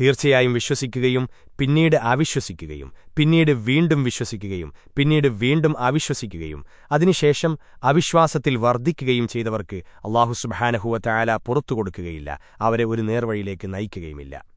തീർച്ചയായും വിശ്വസിക്കുകയും പിന്നീട് അവിശ്വസിക്കുകയും പിന്നീട് വീണ്ടും വിശ്വസിക്കുകയും പിന്നീട് വീണ്ടും അവിശ്വസിക്കുകയും അതിനുശേഷം അവിശ്വാസത്തിൽ വർദ്ധിക്കുകയും ചെയ്തവർക്ക് അള്ളാഹു സുബഹാനഹുവ തയാല പുറത്തു കൊടുക്കുകയില്ല അവരെ ഒരു നേർവഴിയിലേക്ക് നയിക്കുകയുമില്ല.